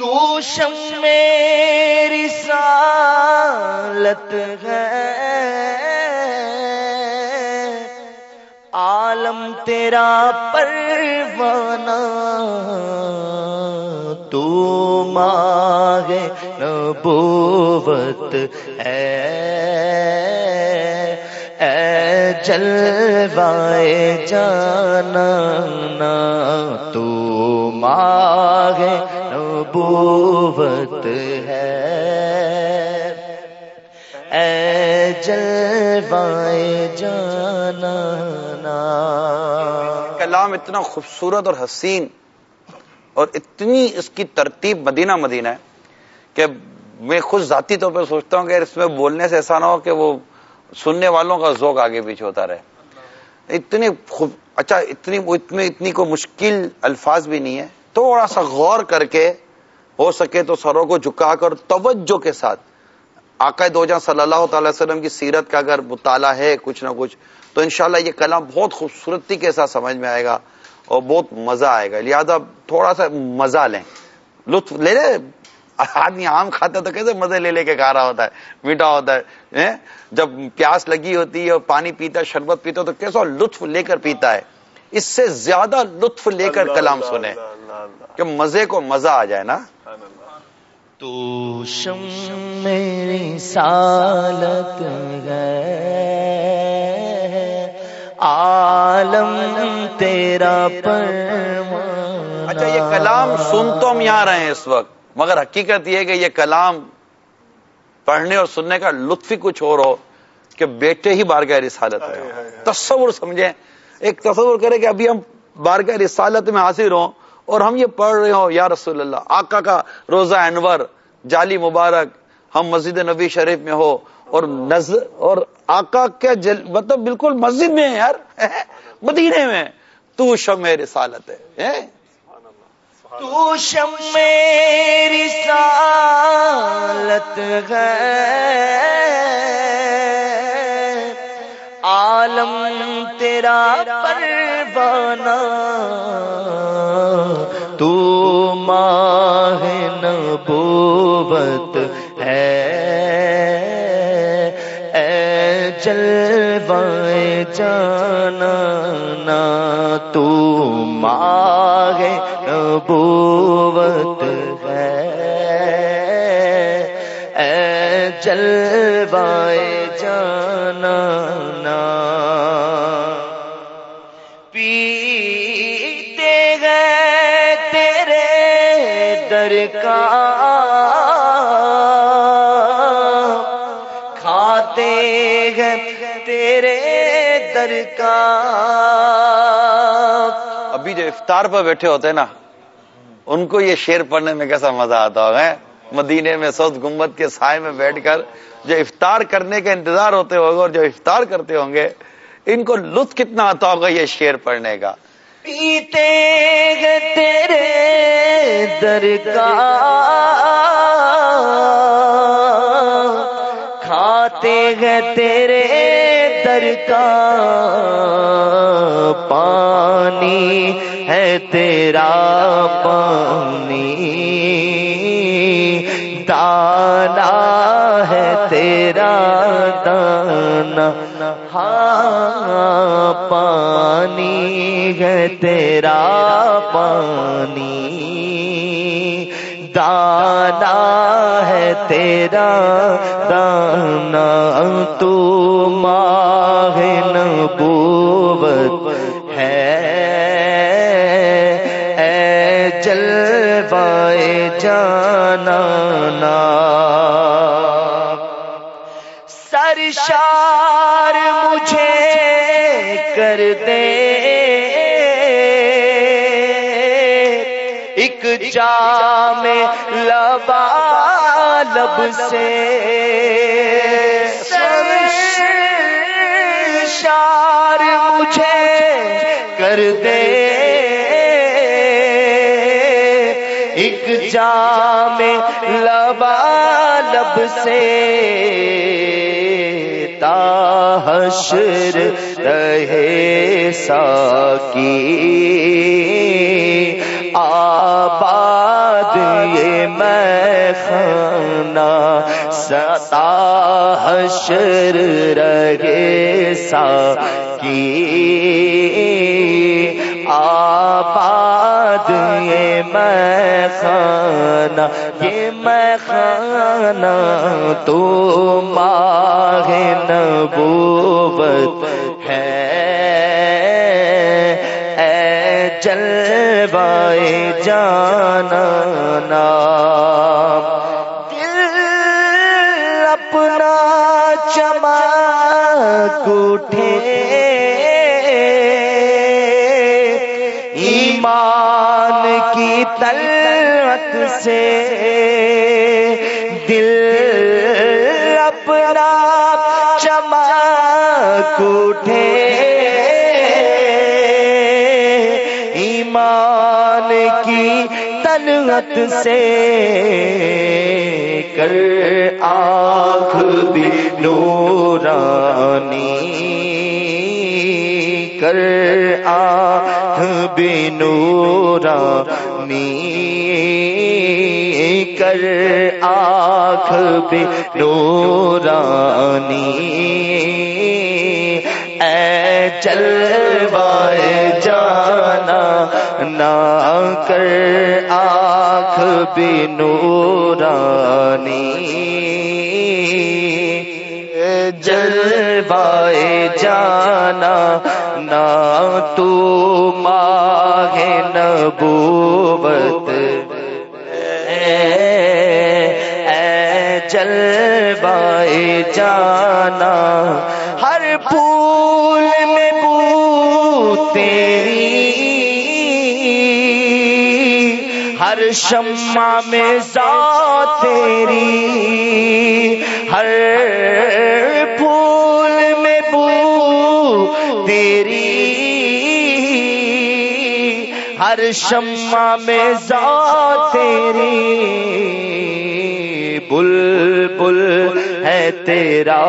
تو شم میری سالت ہے۔ عالم تیرا پروانہ، تو ماہ نبوت ہے۔ اے جلوائے جانا تو ماہ نبوت ہے۔ اے جلوائے جانا کلام اتنا خوبصورت اور حسین اور اتنی اس کی ترتیب مدینہ مدینہ ہے کہ میں خود ذاتی طور پہ سوچتا ہوں کہ اس میں بولنے سے ایسا نہ ہو کہ وہ سننے والوں کا ذوق آگے پیچھے ہوتا رہے۔ اتنی خوب اچھا اتنی اتنی اتنی کو مشکل الفاظ بھی نہیں ہے۔ تھوڑا سا غور کر کے ہو سکے تو سروں کو جھکا کر توجہ کے ساتھ۔ آقا دو جہاں صلی اللہ تعالی وسلم کی سیرت کا اگر مطالعہ ہے کچھ نہ کچھ تو انشاءاللہ یہ کلام بہت خوبصورتی کے ساتھ سمجھ میں آئے گا اور بہت مزہ آئے گا۔ لہٰذا تھوڑا سا مزہ لیں۔ لطف لے لے۔ آدمی آم کھاتا تو کیسے مزے لے لے کے کھا رہا ہوتا ہے میٹھا ہوتا ہے جب پیاس لگی ہوتی ہے اور پانی پیتا ہے شربت پیتا تو کیسا لطف لے کر پیتا ہے۔ اس سے زیادہ لطف لے کر کلام سنیں۔ کہ مزے کو مزہ آ جائے نا۔ تو شم میری سالت عالم تیرا پر اچھا یہ کلام سن تو ہم یہاں رہے ہیں اس وقت مگر حقیقت یہ کہ یہ کلام پڑھنے اور سننے کا لطف ہی کچھ اور ہو کہ بیٹے ہی بارگاہ رسالت ہے تصور سمجھیں ایک تصور کرے کہ ابھی ہم بارگاہ رسالت میں حاضر ہوں۔ اور ہم یہ پڑھ رہے ہوں، یا رسول اللہ، آقا کا روزہ انور جالی مبارک، ہم مسجد نبی شریف میں ہو، اور نظر اور آقا کے جل مطلب بالکل مسجد میں ہے یار، مدینے میں تو شم رسالت ہے تو شم میری سالت ہے۔ عالم تیرا پروانہ۔ تو ماہ نبوت ہے۔ اے جلوائے جانا تو ماہ نبوت ہے۔ اے جلوائے جانا کا کھاتے گئے تیرے در کا۔ ابھی جو افطار پر بیٹھے ہوتے ہیں نا، ان کو یہ شیر پڑھنے میں کیسا مزہ آتا ہوگا مدینے میں سوز گمبت کے سائے میں بیٹھ کر جو افطار کرنے کا انتظار ہوتے ہوگا اور جو افطار کرتے ہوں گے، ان کو لطف کتنا آتا ہوگا یہ شیر پڑھنے کا؟ پیتے گے تیرے در کا کھاتے گے تیرے در کا پانی ہے تیرا پانی۔ دانا ہے تیرا دانا۔ ہاں پانی ہے تیرا پانی۔ دانا ہے تیرا دانا۔ تو ماہ نبوت ہے۔ اے جلوائے جانا سرشار مجھے کر دے۔ ایک جام لبا لب سے سرشار مجھے کر دے۔ ایک جام لبا لب سے تاحشر رہے ساکی آباد یہ میں خانہ ستا حشر رگے سا کی آباد یہ میں خانہ یہ میں خانہ تو ماہ نبوت ہے۔ اے جلوائے اٹھے۔ ایمان کی تلوت سے دل اپنا چما اٹھے۔ ایمان کی تلوت سے کر آنکھ بھی نورانی کر آنکھ بھی نورانی کر آنکھ بھی نورانی اے جلوائے جانا نہ کر آنکھ بھی نورانی جلوائے جانا نہ تو ماہ نبوت۔ اے جلوائے جانا، ہر پھول میں بو تیری۔ ہر شمع میں ذات تیری۔ ہر تیری ہر شمع میں ذات تیری بل بل ہے تیرا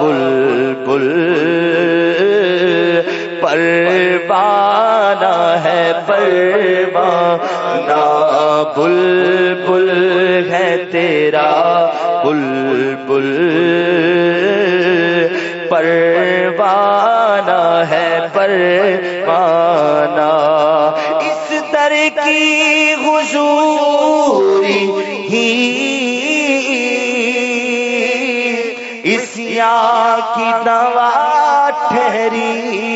بل بل پروانہ ہے پروانہ بل بل ہے تیرا بل بل پروانہ ہے پروانہ اس در کی حضوری ہی۔ اس یا کی دوا ٹھہری۔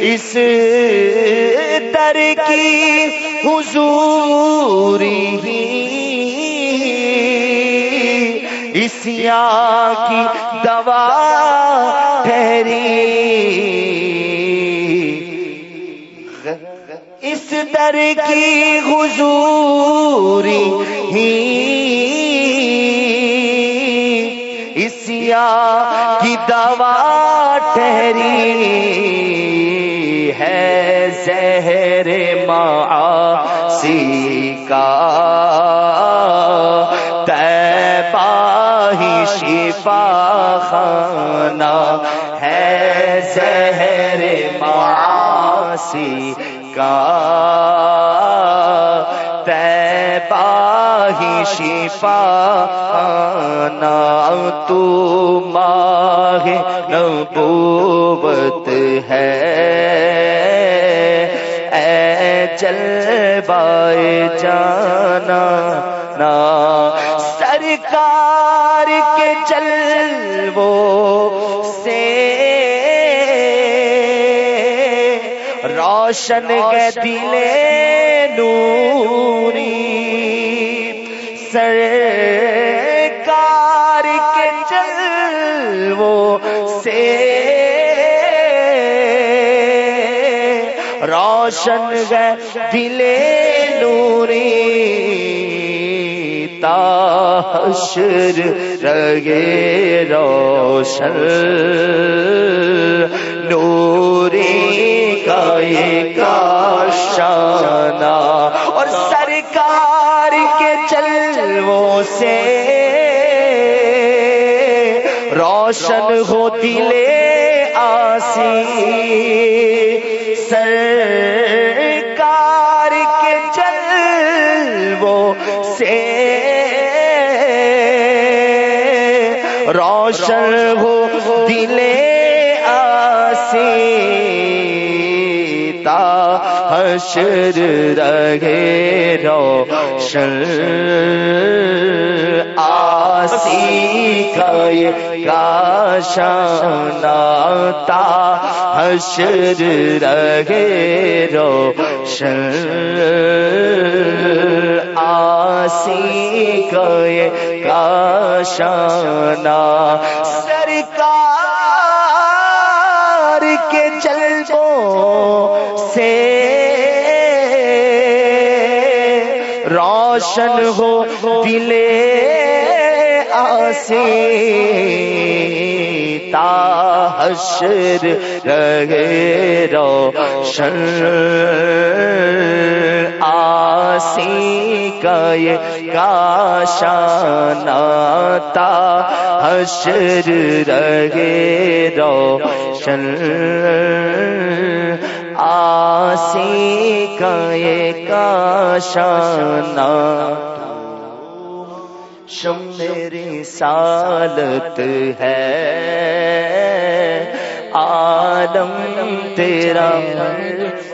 اس در کی حضوری اس یا کی دوا در کی حضوری اس یا کی دوا ٹھہری ہے زہر معاصی کا ہی شفا خانہ ہے زہر معاصی کا شفا خانہ تو ماہ نبوت ہے۔ اے چل بائے جانا نا سرکار کے چل وہ سے۔ روشن کے دلے نوری سرکار کے چل وہ سے روشن گئے دلے نوری تاشر رگے روشن۔ نوری کا یہ کاشانہ قلے آسی سرکار کے جلووں سے روشن ہو دل آسی تا حشر رہے روشن۔ آسی کا شانا تا حشر رہے روشن۔ آسی کا شانا سرکار کے چلو سے روشن ہو دلے آسی تا حشر رہے، روشن آسی کا یہ کاشانا تا حشر رہے، روشن آسی کا یہ کاشانا شم میری سالت ہے۔ عالم تیرا